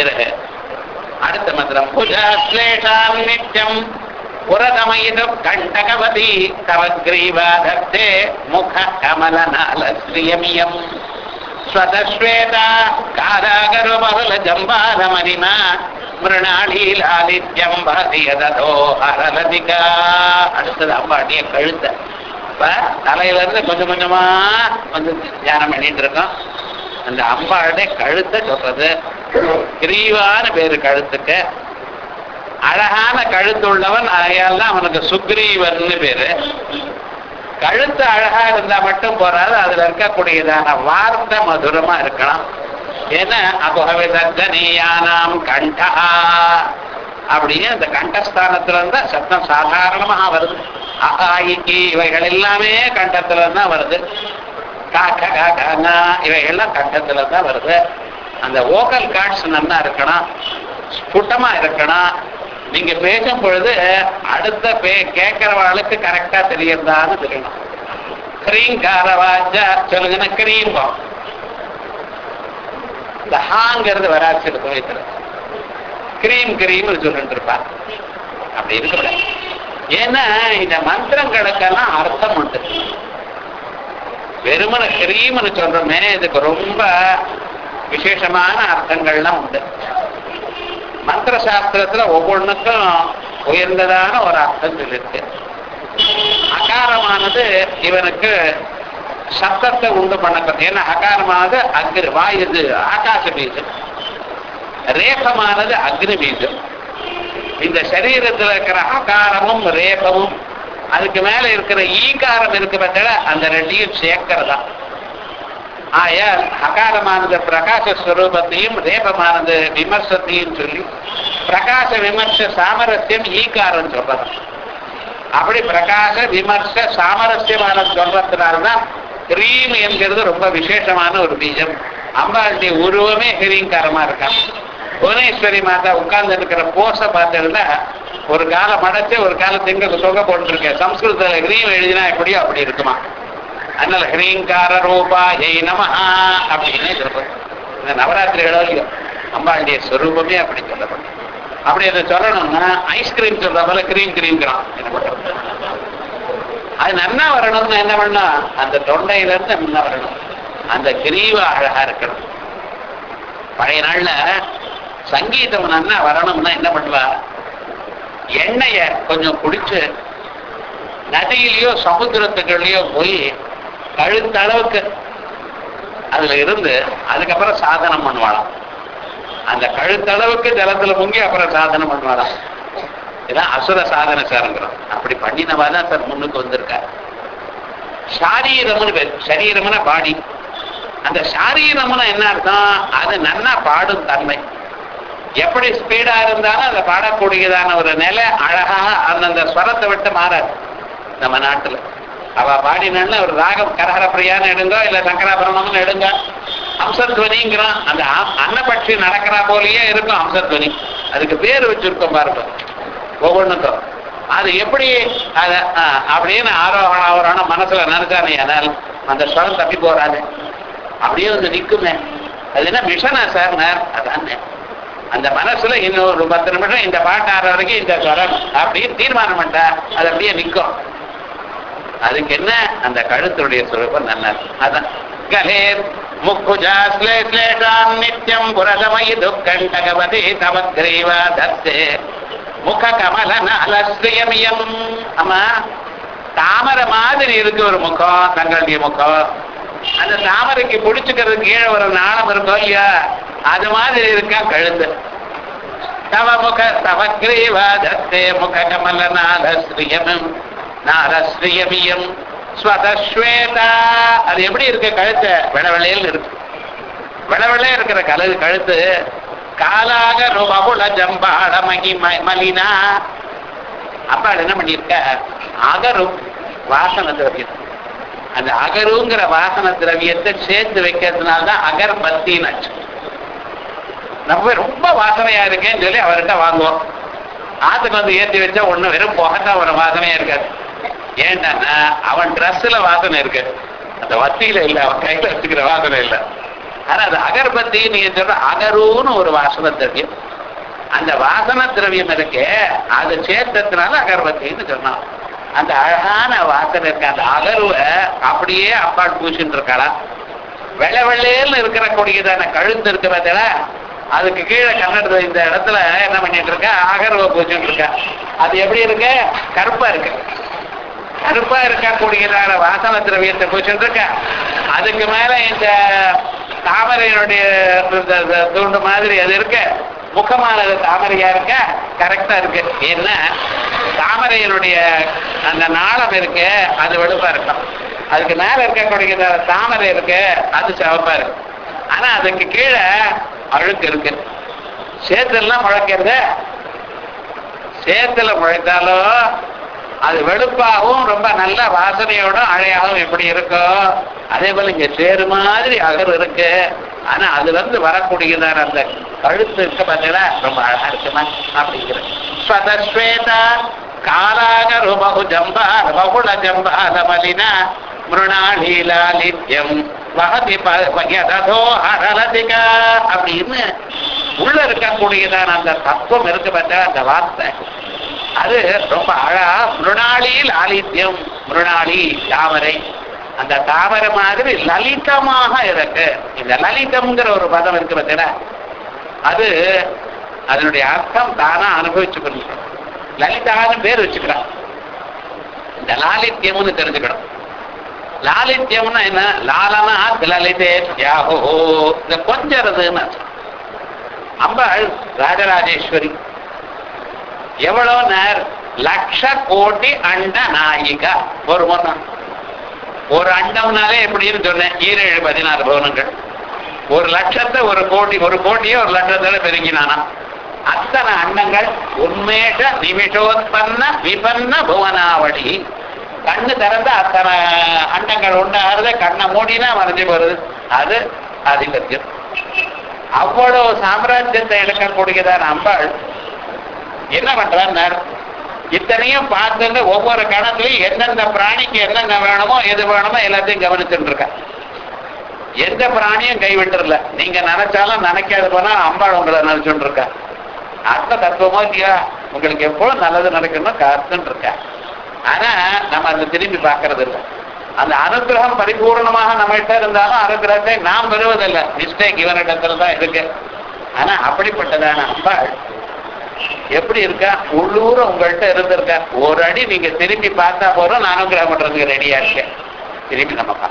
பிறகு அடுத்த மந்திரம் புஜாஸ்லேஷாம் நித்யம் புரதமயிது கண்டகவதி தவ கிரீவாதத்தே முக கமலநால ஸ்ரீயமியம் ஸ்வதஸ்வேதா காராகரு பகுல ஜம்பாரமரிமா மிருணாளி லாலித்யம் பாதியதோ அரலதிகா அடுத்தது அம்பாட்டிய கழுத்த இப்ப தலையில இருந்து கொஞ்சம் கொஞ்சமா வந்து தியானம் பண்ணிட்டு இருக்கோம் அந்த அம்பாளுடைய கழுத்தை சொல்றது கிரீவான பேரு கழுத்துக்கு. அழகான கழுத்து உள்ளவன் அதையால் தான் அவனுக்கு சுக்ரீவன் பேரு. கழுத்து அழகா இருந்தா மட்டும் போறாது அதுல இருக்கக்கூடியதான வார்த்தை மதுரமா இருக்கலாம். ஏன்னா அபகவிதீயானாம் கண்டா அப்படின்னு அந்த கண்டஸ்தானத்துல இருந்தா சத்தம் சாதாரணமாக வருது. அகாயிக்கு இவைகள் எல்லாமே கண்டத்துல தான் வருது காக்க காக்கா இவைகள்லாம் கண்டத்துல தான் வருது. அந்த ஓக்கல் கார்ட்ஸ் நல்லா இருக்கணும் ஸ்புட்டமா இருக்கணும். நீங்க பேசும் பொழுது அடுத்த பே கேட்கிறவாளுக்கு கரெக்டா தெரியறதான்னு தெரியணும். கிரீங்காரவாஜா சொல்லுங்கன்னா கிரீம்பம் இந்த ஹாங்கிறது வராச்சு இருக்கும் வைத்துல கிரீம் கிரீம்னு சொல்லிட்டு இருப்பார் அப்படி இருக்கக்கூடாது. ஏன்னா இந்த மந்திரங்களுக்கெல்லாம் அர்த்தம் உண்டு. வெறுமனை கிரீம்னு சொல்றோமே இதுக்கு ரொம்ப விசேஷமான அர்த்தங்கள்லாம் உண்டு. மந்திர சாஸ்திரத்துல ஒவ்வொன்றுக்கும் உயர்ந்ததான ஒரு அர்த்தம் இருக்கு. அகாரமானது இவனுக்கு சத்தத்தை உண்டு பண்ண ஏன்னா அகாரமானது அக்னி வாயுது ஆகாச பீஜம். ரேபமானது அக்னி பீஜம். இந்த சரீரத்தில் இருக்கிற அகாரமும் ரேபமும் அதுக்கு மேல இருக்கிற ஈகாரம் இருக்கு பார்த்தா அந்த ரெண்டையும் சேர்க்கிறதா. ஆயால் அகாலமானது பிரகாசஸ்வரூபத்தையும் ரேபமானது விமர்சத்தையும் சொல்லி பிரகாச விமர்ச சாமரஸ்யம் ஈகாரம் சொல்றது அப்படி பிரகாச விமர்ச சாமரஸ்யமான சொல்றதுனால்தான் கிரீம் என்கிறது ரொம்ப விசேஷமான ஒரு பீஜம். அம்பாளுடைய உருவமே ஹிரீங்காரமா இருக்கான் புவனேஸ்வரி மாதா உட்கார்ந்து இருக்கிற போஸை பார்த்ததுல ஒரு கால மடச்சு ஒரு கால திங்க தொகை போட்டுருக்கேன் சம்ஸ்கிருதத்தில் கிரீம் எழுதினா எப்படியோ அப்படி இருக்குமா? அண்ணல் ஹ்ரீங்கார ரூபா ஜெய் நமஹா அப்படின்னு சொல்றது. இந்த நவராத்திரிகளோ இல்லையோ அம்பாளுடைய ஸ்வரூபமே அப்படி சொல்லப்படும். அப்படி அதை சொல்லணும்னா ஐஸ்கிரீம் சொல்ற போல கிரீம் கிரீம்ங்கிறான் என்ன பண்றது அது நன்னா வரணும்னா என்ன பண்ணா அந்த தொண்டையில இருந்து நன்னா வரணும். அந்த கிரீவ அழகா இருக்கணும். பழைய நாள்ல சங்கீதம் நன்னா வரணும்னா என்ன பண்ணுவா? எண்ணெய கொஞ்சம் குடிச்சு நதியிலயோ சமுத்திரத்துக்குள்ளேயோ போய் கழுத்தளவுக்கு அதுல இருந்து அதுக்கப்புறம் சாதனம் பண்ணுவாளாம். அந்த கழுத்தளவுக்கு ஜலத்துல முங்கி அப்புறம் சாதனம் பண்ணுவாளாம். இதான் அசுர சாதன சாரங்கிறோம். அப்படி பண்ணினவா தான் சார் முன்னுக்கு வந்திருக்கார். சாரீரம்னு பேர் சரீரம்னா பாடி. அந்த சாரீரம்னா என்ன அர்த்தம்? அது நன்னா பாடும் தன்மை. எப்படி ஸ்பீடா இருந்தாலும் அதை பாடக்கூடியதான ஒரு நிலை அழகா அந்தந்த ஸ்வரத்தை விட்டு மாறாது. நம்ம நாட்டுல. அவ பாடினால ஒரு ராகம் கரஹர பிரியான்னு எடுங்க இல்ல சங்கராபரணம்னு எடுங்க. அம்சத்வனிங்கிறான் அந்த அன்னபட்சி நடக்கிறா போலயே இருக்கும் அம்சத்வனி அதுக்கு பேர் வச்சிருக்கோம் பாருங்க. ஒவ்வொன்றுக்கும் அது எப்படி அத அப்படின்னு ஆரோகணம் ஆரோகணம் மனசுல நினைச்சானே ஆனால் அந்த ஸ்வரம் தப்பி போறானே. அப்படியே வந்து நிற்குமே அது என்ன மிஷனா சார் அதானே. அந்த மனசுல இன்னொரு பத்து நிமிஷம் இந்த பாட்டு ஆற வரைக்கும் இந்த ஸ்வரம் அப்படின்னு தீர்மானம் பண்ணிட்டா அது அப்படியே நிற்கும் அதுக்கு என்ன? அந்த கழுத்துடைய சுரூபம் நல்லா அதான். கலேர் முக்குஜாஸ்லேஷாம் நித்யம் புரதமயி துக்கண்டகவதி தவக்ரீவா தத்தே. முக கமல நலஸ்ரீயமியம் ஆமா தாமரை மாதிரி இருக்கு ஒரு முகம் தங்களுடைய முகம் அந்த தாமரைக்கு பிடிச்சுக்கிறது கீழே ஒரு நாளம் இருக்கும் இல்லையா? அது மாதிரி இருக்கா கழுத்து. தவ முக தவக்ரீவா தத்தே முக கமல நாலஸ்ரீயமம் நாரஸ்ரீயமியம் ஸ்வதஸ்வேதா அது எப்படி இருக்கு கழுத்து? வெளவெளையில் இருக்கு. வெளவெளைய இருக்கிற கழு கழுத்து காலாக ருபகுல ஜம்பாட மகி ம- மலினா. அப்பா என்ன பண்ணியிருக்க? அகரும் வாசன திரவியம். அந்த அகருங்கிற வாசன திரவியத்தை சேர்த்து வைக்கிறதுனால தான் அகர்பத்தின்னு ஆச்சு. நம்ம ரொம்ப வாசனையா இருக்கேன்னு சொல்லி அவர்கிட்ட வாங்குவோம். ஆத்துக்கு வந்து ஏற்றி வச்சா ஒன்று வெறும் புகத்தான் ஒரு வாசனையா இருக்காது. ஏன்னா அவன் ட்ரெஸ்ல வாசனை இருக்கு. அந்த வத்தியில இல்ல அவன் கையில வச்சுக்கிற வாசனை இல்ல. ஆனா அது அகர்பத்தி நீங்க சொல்ற அகருன்னு ஒரு வாசன திரவியம். அந்த வாசன திரவியம் இருக்கு அது சேர்த்ததுனால அகர்பத்தின்னு சொன்னான். அந்த அழகான வாசனை இருக்க. அந்த அகர்வை அப்படியே அப்பால் பூசிட்டு இருக்காளா வெள்ளை வெள்ளையில இருக்கிற கொடியதான கழுத்து இருக்கிறதுல அதுக்கு கீழே கன்னடத்துல இந்த இடத்துல என்ன பண்ணிட்டு இருக்க? அகர்வை பூச்சிட்டு இருக்க. அது எப்படி இருக்கு? கருப்பா இருக்கு. கருப்பா இருக்கக்கூடியதான வாசன திரவியத்தை பூச்சிட்டு இருக்க அதுக்கு மேல இந்த தாமரையினுடைய தூண்டு மாதிரி அது இருக்க. முகமானது தாமரையா இருக்க? கரெக்டா இருக்கு. ஏன்னா தாமரையினுடைய அந்த நாளம் இருக்கு அது வெளுப்பா இருக்கும். அதுக்கு மேல இருக்கக்கூடிய தாமரை இருக்கு அது சிவப்பா இருக்கு. ஆனா அதுக்கு கீழே அழுக்கு இருக்கு. சேத்தெல்லாம் முளைக்கிறது. சேத்துல முளைத்தாலும் அது வெளுப்பாகவும் ரொம்ப நல்ல வாசனையோட அழையாகவும் எப்படி இருக்கும் அதே போல இங்க சேரு மாதிரி அகர் இருக்கு. ஆனா அதுல இருந்து வரக்கூடியதான அந்த கழுத்து இருக்க பார்த்தீங்கன்னா ரொம்ப அழகா இருக்குமா அப்படிங்கிறது. ஸ்வதஸ்வேதா காலாகரு பகு ஜம்பால பகுல ஜம்பால மலின மிருணாலீலாலித்யம் வகதி பகதோ ஹரலதிகா அப்படின்னு உள்ள இருக்கக்கூடியதான அந்த தத்துவம் இருக்கு பார்த்தா அந்த வார்த்தை. அது ரொம்ப அழகா மிருணாளியில் ஆலித்யம் மிருணாளி தாமரை. அந்த தாமரை மாதிரி லலிதமாக இருக்கு. இந்த லலிதம்ங்கிற ஒரு பதம் இருக்கு பார்த்தீங்களா அது அதனுடைய அர்த்தம் தானா அனுபவிச்சுக்கணும். லலிதான்னு பேர் வச்சுக்கிறான் இந்த லாலித்யம்னு தெரிஞ்சுக்கணும். லாலித்யம்னா என்ன? லாலனா லலிதே யாகோ இந்த கொஞ்சம் அம்பாள் ராஜராஜேஸ்வரி. எவ்வளவு நேரம் லட்ச கோடி அண்ட நாயிகா. ஒரு மொத்தம் ஒரு அண்டம்னாலே எப்படின்னு சொன்னேன். ஈரேழு பதினாறு பவனங்கள். ஒரு லட்சத்தை ஒரு கோடி ஒரு கோடியே ஒரு லட்சத்தோட பெருங்கினானா? அத்தனை அண்டங்கள் உண்மேஷ நிமிஷோத்பன்ன விபன்ன புவனாவளி. கண்ணு திறந்த அத்தனை அண்டங்கள் உண்டாகிறது கண்ணை மூடினா மறைஞ்சு போறது. அது அதிபத்தியம் அவ்வளவு சாம்ராஜ்யத்தை எடுக்கக்கூடியதான அம்பாள் என்ன பண்றார் இத்தனையும் பார்த்துட்டு ஒவ்வொரு கணத்துலையும் எந்தெந்த பிராணிக்கு என்னென்ன வேணுமோ எது வேணுமோ எல்லாத்தையும் கவனிச்சுட்டு இருக்க எந்த பிராணியும் கைவிட்டுறல. நீங்க நினைச்சாலும் நினைக்காது போனா அம்பாள் உங்களை நினைச்சுட்டு இருக்கா அர்த்த தத்துவமோ இல்லையா? உங்களுக்கு எப்பொழுதும் நல்லது நடக்கணும் காத்துன்னு இருக்கா ஆனா நம்ம அதை திரும்பி பார்க்கறது இல்லை அந்த அனுகிரகம் பரிபூர்ணமாக நம்மகிட்ட இருந்தாலும் அனுகிரகத்தை நாம் பெறுவதில்லை. மிஸ்டேக் இவனிடத்துல தான் இருக்கு. ஆனா அப்படிப்பட்டதான அம்பாள் எப்படி இருக்கா? உள்ளூர உங்கள்கிட்ட இருந்திருக்கா. ஒரு அடி நீங்க திரும்பி பார்த்தா போறோம் நானும் அனுகிரகம் பண்றதுக்கு ரெடியா இருக்கேன் திரும்பி நம்ம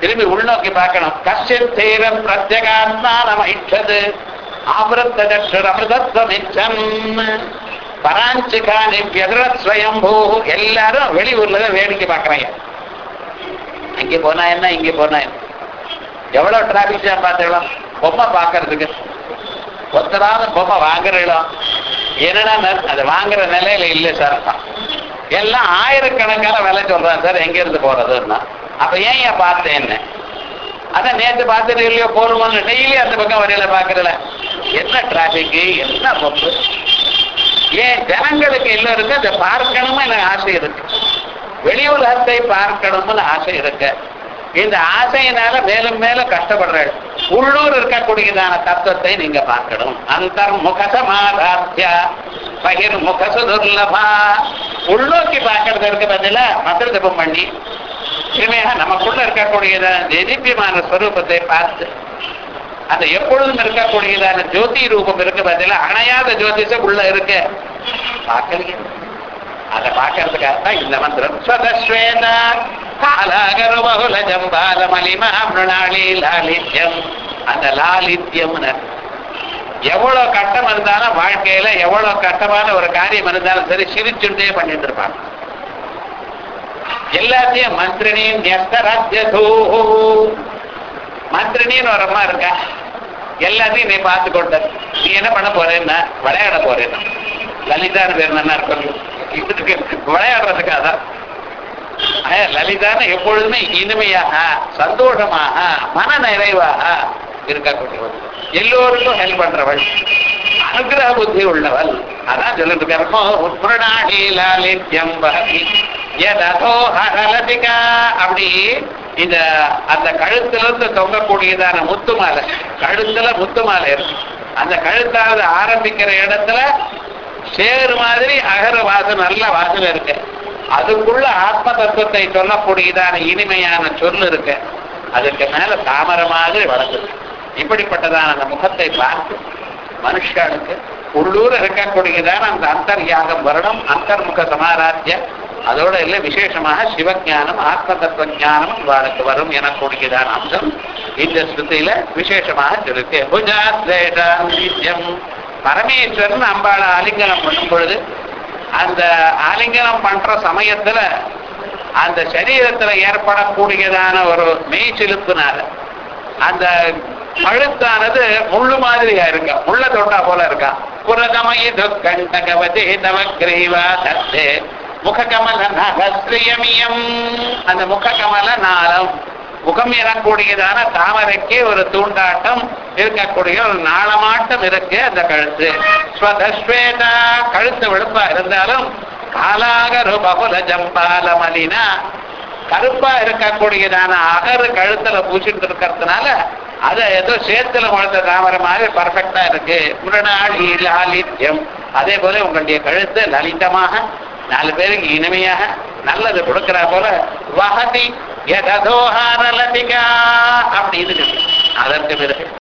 திரும்பி உள்நோக்கி பார்க்கணும். கஷ்டன் தீரம் பிரத்யகாத்மா நம இச்சது ஆவரத்தர் அமிர்தத்வமிச்சம் பராஞ்சிகானி எல்லாரும் வெளியூர்ல தான் வேடிக்கை பார்க்கறாங்க. அங்கே போனா என்ன? இங்கே போனா என்ன? எவ்வளவு டிராபிக் ஜாம் பார்த்துக்கலாம் பொம்மை பார்க்கறதுக்கு ஒத்தராத பொம்மை வாங்குற இடம் என்னடா அது வாங்குற நிலையில இல்லை சார். எல்லாம் ஆயிரக்கணக்கான விலை சொல்றான் சார் எங்க இருந்து போறதுன்னா. அப்ப ஏன் ஏன் பார்த்தேன் அதான் நேத்து பார்த்துட்டு இல்லையோ போகணுமான்னு டெய்லி அந்த பக்கம் வரையில பாக்குறல என்ன டிராபிக் என்ன பொம்பு ஏன் ஜனங்களுக்கு எல்லாருக்கும் அதை பார்க்கணும்னு எனக்கு ஆசை இருக்கு. வெளி உலகத்தை பார்க்கணும்னு ஆசை இருக்கு. இந்த ஆசையினால மேலும் மேலும் கஷ்டப்படுறாள் உள்ளூர் இருக்கக்கூடியதான தத்துவத்தை நீங்க பார்க்கணும். அந்த முகசமாதாத்தியா பகிர் முகசு துர்லபா உள்நோக்கி பார்க்கறது இருக்கு பதில மந்திர ஜபம் பண்ணி. இனிமையாக நமக்குள்ள இருக்கக்கூடியதான தேதிப்பியமான ஸ்வரூபத்தை பார்த்து அந்த எப்பொழுதும் இருக்கக்கூடியதான ஜோதி ரூபம் இருக்கு பதில அணையாத ஜோதிஷம் உள்ள இருக்கு பார்க்கலையே. அதை பார்க்கறதுக்காக தான் இந்த மந்திரம். ஸ்வதஸ்வேதா காலாகரு பகுல ஜம்பால மலிமா மிருணாளி லாலித்யம் அந்த லாலித்யம்னு எவ்வளவு கட்டம் இருந்தாலும் வாழ்க்கையில எவ்வளவு கட்டமான ஒரு காரியம் இருந்தாலும் சரி சிரிச்சுட்டே பண்ணிட்டு இருப்பாங்க எல்லாத்தையும் மந்திரினியும் நெஸ்தராஜ்யதூ மந்திரினின்னு ஒரு அம்மா இருக்கா? எல்லாத்தையும் நீ பார்த்து கொண்ட நீ என்ன பண்ண போறேன்னா விளையாட போறேன்னா. லலிதான்னு பேர் நல்லா இருக்கும். இதுக்கு விளையாடுறதுக்காக தான். லலிதான எப்பொழுதுமே இனிமையாக சந்தோஷமாக மன நிறைவாக இருக்கக்கூடியவள் எல்லோருக்கும் ஹெல்ப் பண்றவள். அனுகிரக புத்தி உள்ளவள். அதான் சொல்லிட்டு இருக்காரு. உத்மரணாடி லாலித்யம் ஹரலதிகா அப்படி இந்த அந்த கழுத்திலிருந்து தொங்கக்கூடியதான முத்து மாலை. கழுத்துல முத்து மாலை இருக்கு. அந்த கழுத்தாவது ஆரம்பிக்கிற இடத்துல சேரு மாதிரி அகர வாசம் நல்ல வாசம் இருக்கு. அதுக்குள்ள ஆத்ம தத்துவத்தை சொல்லக்கூடியதான இனிமையான சொல் இருக்கு. அதுக்கு மேல தாமர மாதிரி வளர்க்குது இப்படிப்பட்டதான அந்த முகத்தை பார்த்து மனுஷனுக்கு உள்ளூர் இருக்கக்கூடியதான அந்த அந்தர்யாகம் வரணும் அந்தர்முக சமாராத்திய அதோட இல்லை விசேஷமாக சிவஞானம் ஆத்ம தத்துவ ஞானம் இவாளுக்கு வரும் எனக்கூடியதான அம்சம். இந்த ஸ்ருதியில விசேஷமாக இருக்கு நித்யம். பரமேஸ்வரன் அம்பாளை ஆலிங்கனம் பண்ணும் பொழுது அந்த ஆலிங்கனம் பண்ற சமயத்துல அந்த சரீரத்துல ஏற்படக்கூடியதான ஒரு மெய் செலுத்தினால அந்த கழுத்தானது முள்ளு மாதிரியா இருக்கா? முள்ள தொட்டா போல இருக்கா? புரதமய கண்டகவதே நவக்ரீவா தத்தே. முககமல நகஸ்திரியமியம் அந்த முககமல நாளம் முகம் எனக்கூடியதான தாமரைக்கு ஒரு தூண்டாட்டம் இருக்கக்கூடிய ஒரு நாளமாட்டம் இருக்கு அந்த கழுத்து. ஸ்வதஸ்வேதா கழுத்து வெளுப்பா இருந்தாலும் காலாகரு பகுல ஜம்பால மலினா கருப்பா இருக்கக்கூடியதான அகரு கழுத்துல பூச்சிட்டு இருக்கிறதுனால அத ஏதோ சேத்துல முளைத்த தாமரை மாதிரி பர்ஃபெக்டா இருக்கு. முரணாளி லாலித்யம். அதே போல உங்களுடைய கழுத்து லலிதமாக நாலு பேருக்கு இனிமையாக நல்லது கொடுக்கிற போல வகதி எததோஹாரலதிகா அப்படி அப்படின்னு இருக்கு. அதற்கு பிறகு